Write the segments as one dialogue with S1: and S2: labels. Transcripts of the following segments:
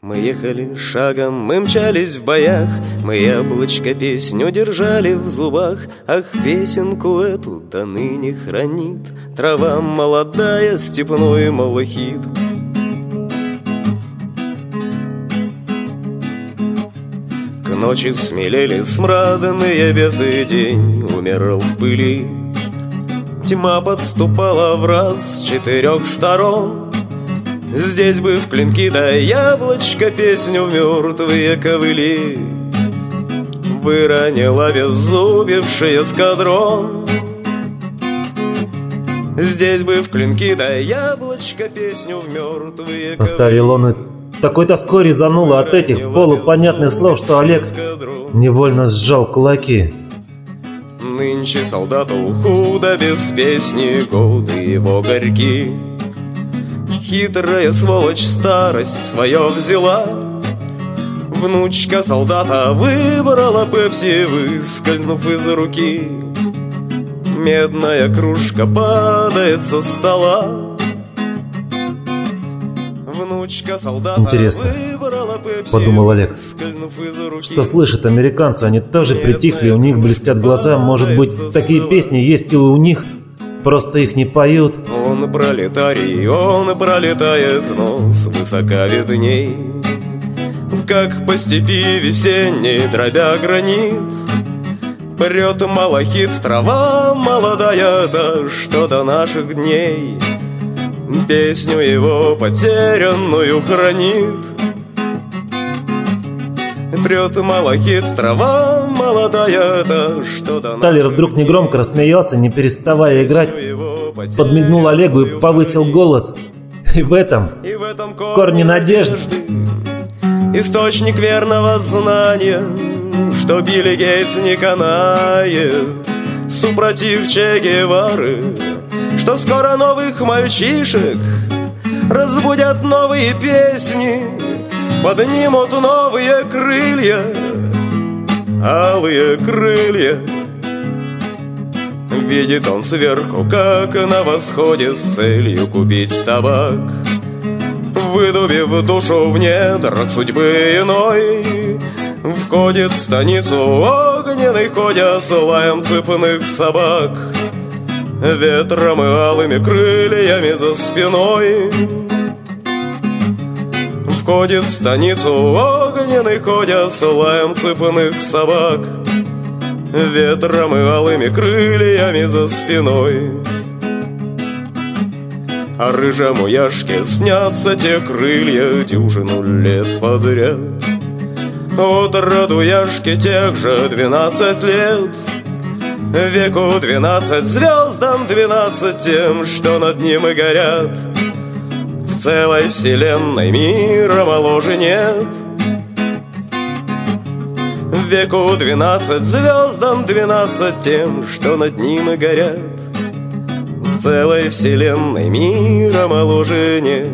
S1: Мы ехали шагом, мы мчались в боях, Мы яблочко песню держали в зубах, Ах, песенку эту до ныне хранит Трава молодая, степной малахит. К ночи смелели смрадные бесы, День умирал в пыли. Тьма подступала в раз с четырех сторон, Здесь бы в клинки да яблочко Песню мертвые ковыли Выронила беззубивший эскадрон Здесь бы в клинки да яблочко Песню в мертвые
S2: Повторил он и такой тоской резануло от этих полупонятных слов, что Олег невольно сжал кулаки.
S1: Нынче солдату худо без песни, годы его горьки. Хитрая сволочь старость свое взяла. Внучка солдата выбрала пепси, выскользнув из руки. Медная кружка падает со стола. Внучка солдата
S2: Интересно,
S1: пепси,
S2: подумал Олег. Что слышат американцы, они тоже притихли, у них блестят глаза, может быть, такие песни есть и у них, просто их не поют.
S1: Он пролетарий, он пролетает, но свысока видней. Как по степи весенней, дробя гранит, Прет малахит, трава молодая, да что до наших дней. Песню его потерянную хранит. Прет малахит, трава молодая, да что
S2: Талер вдруг негромко рассмеялся, не переставая играть, подмигнул Олегу и повысил голос. И в этом
S1: И в этом
S2: корни надежды.
S1: Источник верного знания Что Билли Гейтс не канает. Супротив Че Гевары Что скоро новых мальчишек Разбудят новые песни Поднимут новые крылья Алые крылья. Видит он сверху, как на восходе С целью купить табак. Выдубив душу в недрах судьбы иной Входит в станицу огненный, ходя с лаем цепных собак. Ветром и алыми крыльями за спиной Входит в станицу огненный, ходя с лаем цепных собак Ветром и алыми крыльями за спиной а рыжему Яшке снятся те крылья дюжину лет подряд. От роду Яшки тех же двенадцать лет, Веку двенадцать звездам двенадцать тем, что над ним и горят. Целой вселенной мира моложе нет. Веку двенадцать звездам двенадцать тем, что над ним и горят. В целой вселенной мира моложе нет.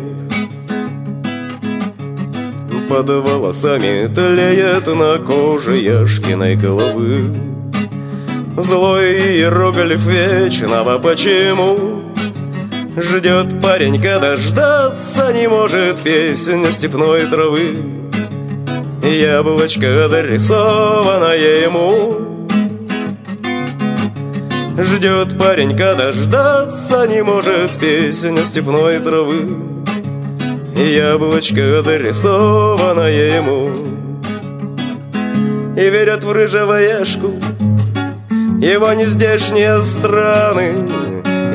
S1: Под волосами тлеет на коже Яшкиной головы. Злой иероглиф вечного почему? Ждет парень, когда ждаться не может Песня степной травы Яблочко дорисованное ему. Ждет парень, когда ждаться не может Песня степной травы. Яблочко дорисованное ему. И верят в рыжего Яшку Его нездешние страны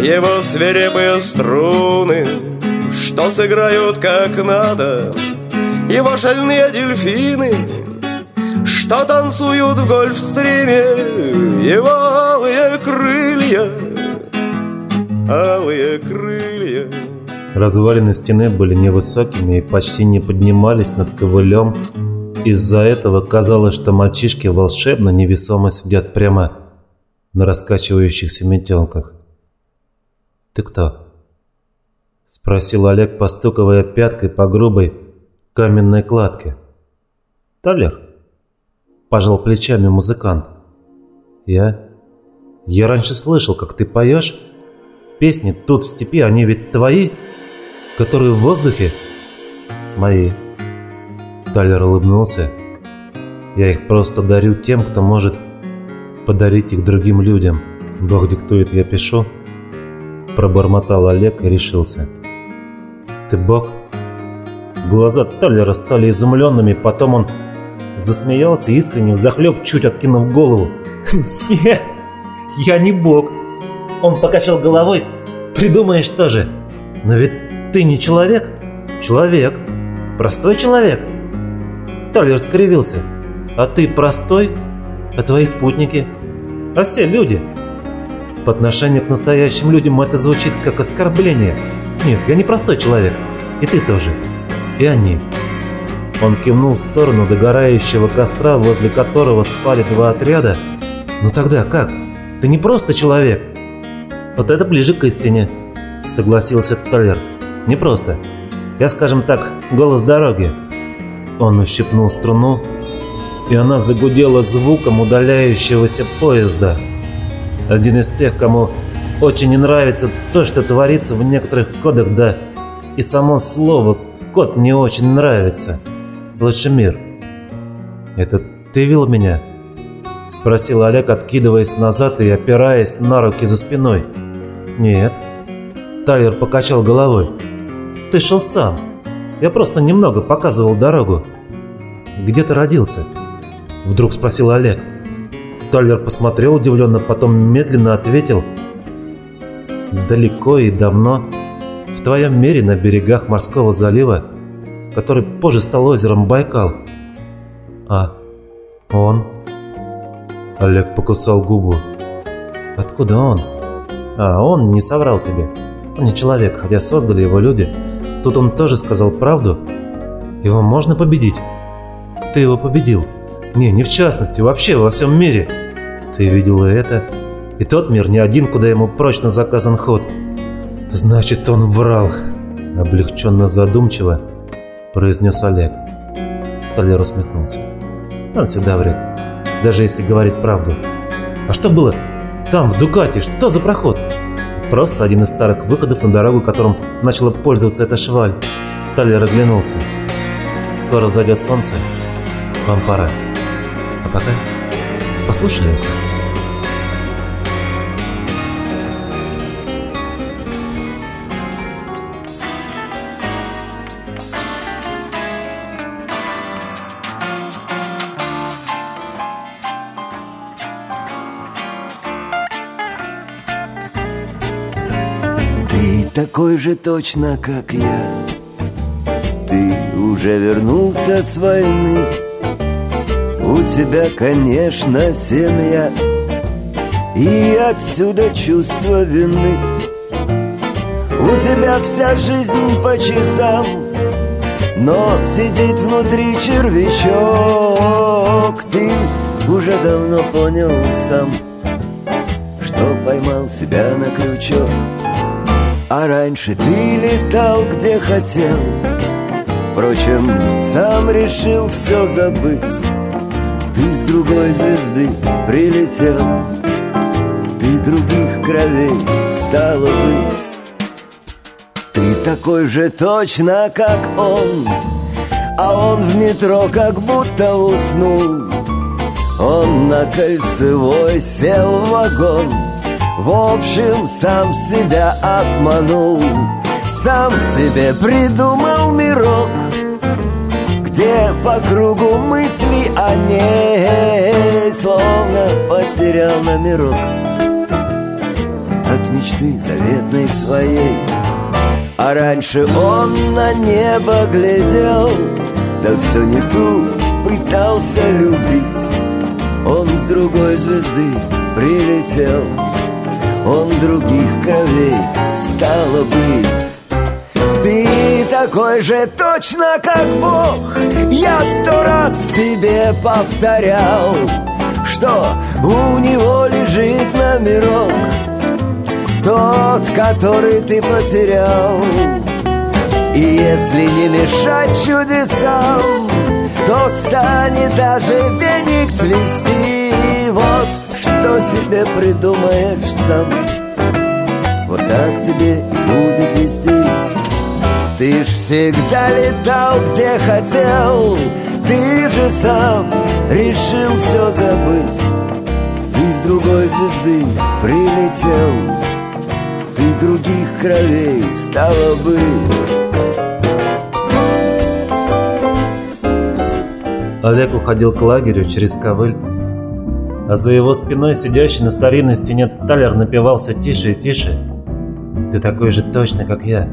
S1: Его свирепые струны. Что сыграют как надо Его шальные дельфины что танцуют в гольфстриме Его алые крылья Алые крылья
S2: Развалины стены были невысокими и почти не поднимались над ковылем. Из-за этого казалось, что мальчишки волшебно невесомо сидят прямо на раскачивающихся метелках. «Ты кто?» — спросил Олег, постуковая пяткой по грубой каменной кладке. «Талер?» Пожал плечами музыкант. Я... Я раньше слышал, как ты поешь. Песни тут в степи, они ведь твои, которые в воздухе? Мои. Талер улыбнулся. «Я их просто дарю тем, кто может подарить их другим людям. Бог диктует, я пишу». Пробормотал Олег и решился. «Ты Бог?» Глаза Таллера стали изумленными, потом он засмеялся искренне, взахлеб, чуть откинув голову. «Нет, я не Бог!» Он покачал головой. «Придумаешь тоже. Но ведь ты не человек?» «Человек. Простой человек». Таллер скривился. «А ты простой? А твои спутники? А все люди?» По отношению к настоящим людям это звучит как оскорбление. Нет, я не простой человек. И ты тоже. И они. Он кивнул в сторону догорающего костра, возле которого спали два отряда. «Ну тогда как? Ты не просто человек!» «Вот это ближе к истине», — согласился Толлер. «Не просто. Я, скажем так, голос дороги». Он ущипнул струну, и она загудела звуком удаляющегося поезда. Один из тех, кому очень не нравится то, что творится в некоторых кодах, да и само слово «код» не очень нравится. Лучше мир. «Это ты видел меня?» Спросил Олег, откидываясь назад и опираясь на руки за спиной. «Нет». Тайлер покачал головой. «Ты шел сам. Я просто немного показывал дорогу». «Где ты родился?» Вдруг спросил Олег. Тайлер посмотрел удивленно, потом медленно ответил. «Далеко и давно. В твоем мире на берегах морского залива, который позже стал озером Байкал. А он?» Олег покусал губу. «Откуда он?» А, он не соврал тебе. Он не человек, хотя создали его люди. Тут он тоже сказал правду. Его можно победить. Ты его победил. Не, не в частности, вообще во всем мире. Ты видел и это. И тот мир не один, куда ему прочно заказан ход. Значит, он врал. Облегченно задумчиво произнес Олег. Толер усмехнулся. Он всегда врет. Даже если говорит правду. А что было там, в Дукате, что за проход? Просто один из старых выходов на дорогу, которым начала пользоваться эта шваль. Талер оглянулся. Скоро взойдет солнце. Вам пора. А пока послушай это.
S3: Такой же точно, как я. Ты уже вернулся с войны. У тебя, конечно, семья. И отсюда чувство вины. У тебя вся жизнь по часам. Но сидит внутри червячок. Ты уже давно понял сам Что поймал себя на крючок а раньше ты летал где хотел. Впрочем, сам решил все забыть. Ты с другой звезды прилетел. Ты других кровей стало быть. Ты такой же точно, как он. А он в метро как будто уснул. Он на кольцевой сел в вагон в общем, сам себя обманул Сам себе придумал мирок Где по кругу мысли о ней Словно потерял номерок От мечты заветной своей А раньше он на небо глядел Да все не ту пытался любить. Он с другой звезды прилетел он других кровей стало быть. Ты такой же точно, как Бог. Я сто раз тебе повторял Что у него лежит номерок. Тот, который ты потерял. И если не мешать чудесам То станет даже веник цвести. Вот что себе придумаешь сам. Вот так тебе и будет вести. Ты ж всегда летал, где хотел. Ты же сам решил все забыть. С другой звезды прилетел. Ты других кровей стало быть
S2: Олег уходил к лагерю через ковыль, а за его спиной сидящий на старинной стене талер напевался тише и тише. «Ты такой же точно, как я,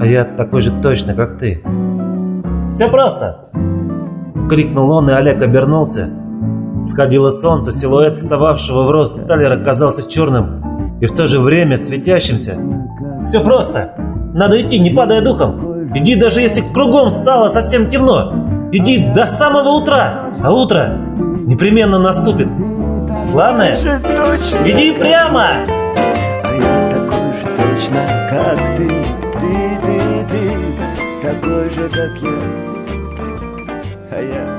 S2: а я такой же точно, как ты». «Все просто!» — крикнул он, и Олег обернулся. Сходило солнце, силуэт встававшего в рост талера казался черным и в то же время светящимся. «Все просто! Надо идти, не падая духом! Иди, даже если кругом стало совсем темно!» Иди до самого утра, а утро непременно наступит. Главное, иди прямо.
S3: А я такой же точно, как ты, ты, ты, ты, такой же, как я. А я